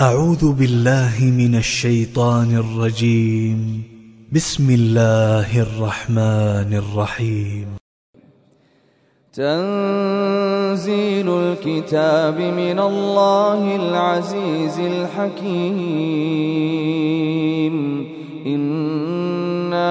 أعوذ بالله من الشيطان الرجيم. بسم الله الرحمن الرحيم. تنزيل الكتاب من الله العزيز الحكيم. إنا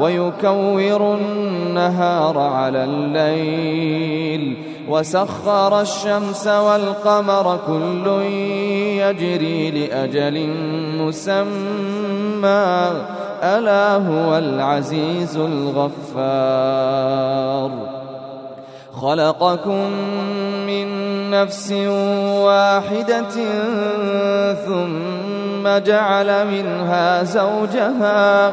ويكور النهار على الليل وسخر الشمس والقمر كل يجري لأجل مسمى. ألا هو العزيز الغفار. خلقكم من نفس واحدة ثم جعل منها زوجها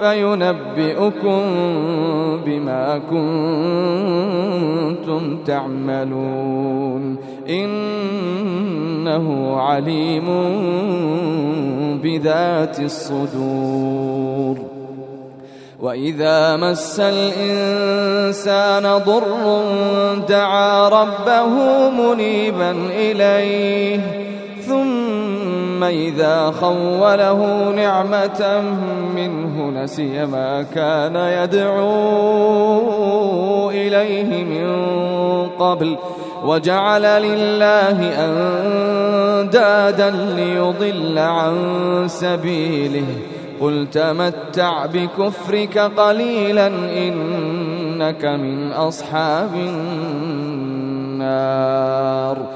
فينبئكم بما كنتم تعملون. إنه عليم بذات الصدور. وإذا مس الإنسان ضر دعا ربه منيبا إليه. ثم إذا خوله نعمة منه نسي ما كان يدعو إليه من قبل وجعل لله أندادا ليضل عن سبيله. قل تمتع بكفرك قليلا إنك من أصحاب النار.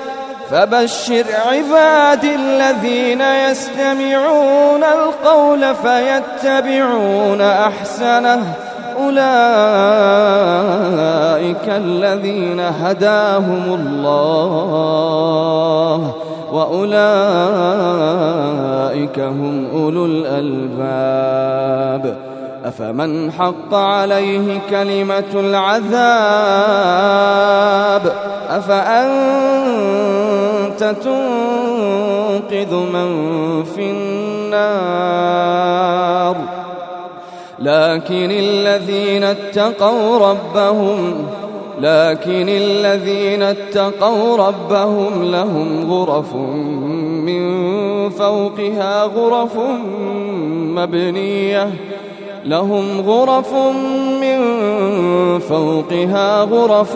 فبشر عباد الذين يستمعون القول فيتبعون أحسنه. أولئك الذين هداهم الله وأولئك هم أولو الألباب. أفمن حق عليه كلمة العذاب؟ أفأنت تنقذ من في النار؟ لكن الذين اتقوا ربهم لكن الذين اتقوا ربهم لهم غرف من فوقها غرف مبنية. لهم غرف من فوقها غرف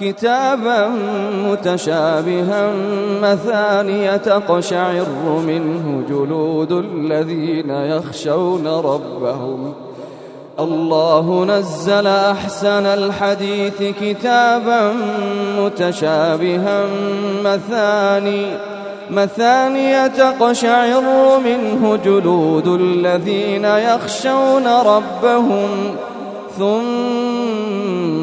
كتابا متشابها مثانية تقشعر منه جلود الذين يخشون ربهم. الله نزل أحسن الحديث كتابا متشابها مثاني مثانية تقشعر منه جلود الذين يخشون ربهم. ثم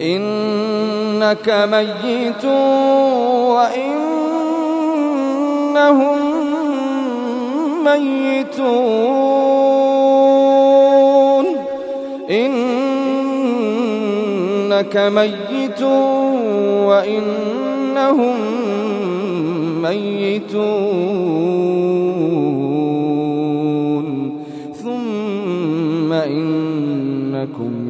إنك ميت وإنهم ميتون. إنك ميت وإنهم ميتون.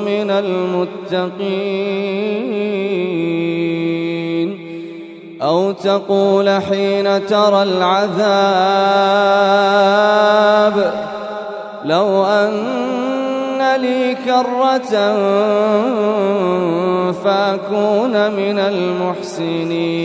من المتقين أو تقول حين ترى العذاب لو أن لي كرة فأكون من المحسنين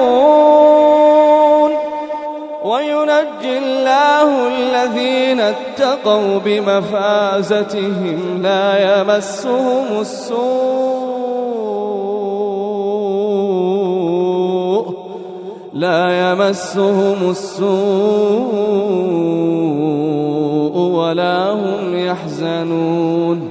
وينجي الله الذين اتقوا بمفازتهم لا يمسهم السوء لا يمسهم السوء ولا هم يحزنون.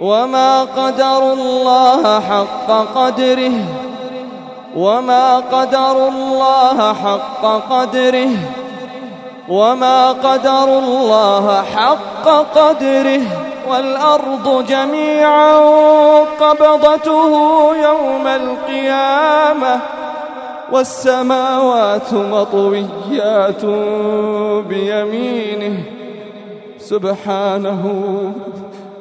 وما قدر الله حق قدره وما قدر الله حق قدره وما قدر الله حق قدره والأرض جميعا قبضته يوم القيامة والسماوات مطويات بيمينه سبحانه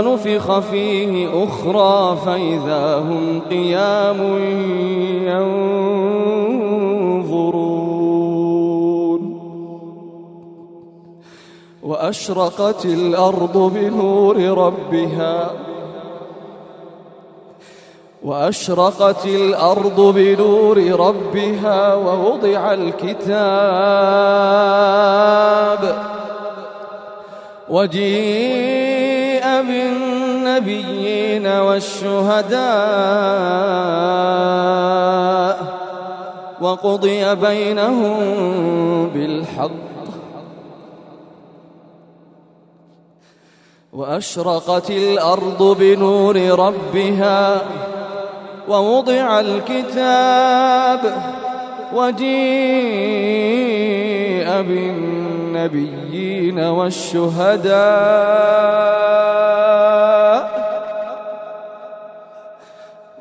ثم نفخ فيه أخرى فإذا هم قيام ينظرون. وأشرقت الأرض بنور ربها. وأشرقت الأرض بنور ربها ووضع الكتاب. وجيء بالنبيين والشهداء وقضي بينهم بالحق. وأشرقت الأرض بنور ربها ووضع الكتاب وجيء بالنبيين والشهداء.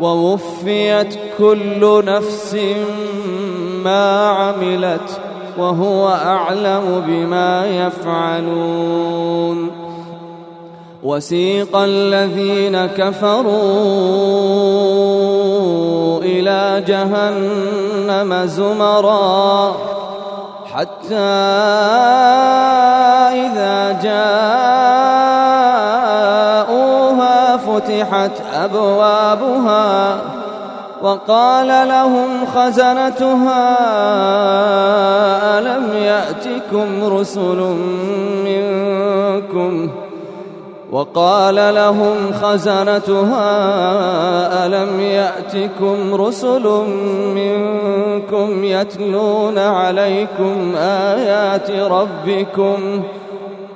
ووفيت كل نفس ما عملت وهو أعلم بما يفعلون. وسيق الذين كفروا إلى جهنم زمرا حتى إذا جاءوها فتحت أبوابها وقال لهم خزنتها ألم يأتكم رسل منكم؟ وقال لهم خزنتها ألم يأتكم رسل منكم يتلون عليكم آيات ربكم؟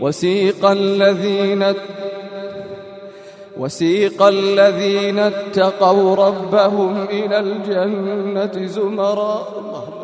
وسيق الذين وسيق الذين اتقوا ربهم إلى الجنة زمرا اللهم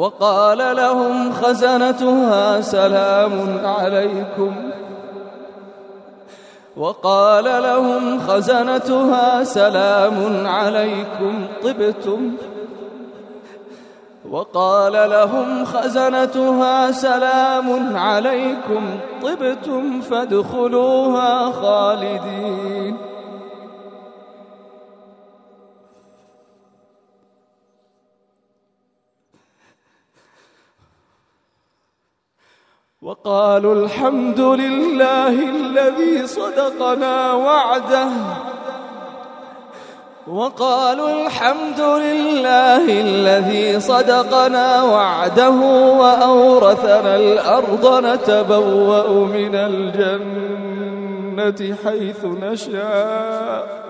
وقال لهم خزنتها سلام عليكم. وقال لهم خزنتها سلام عليكم. طبتم. وقال لهم خزنتها سلام عليكم. طبتم فادخلوها خالدين. وقالوا الحمد لله الذي صدقنا وعده. وقالوا الحمد لله الذي صدقنا وعده وأورثنا الأرض نتبوأ من الجنة حيث نشاء.